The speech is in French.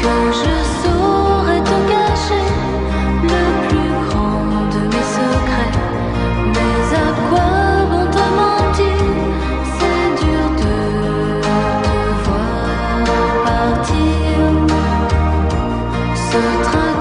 que je saurais te cacher le plus grand de mes secrets. Mais à quoi bon te mentir? C'est dur de te voir partir. Ce train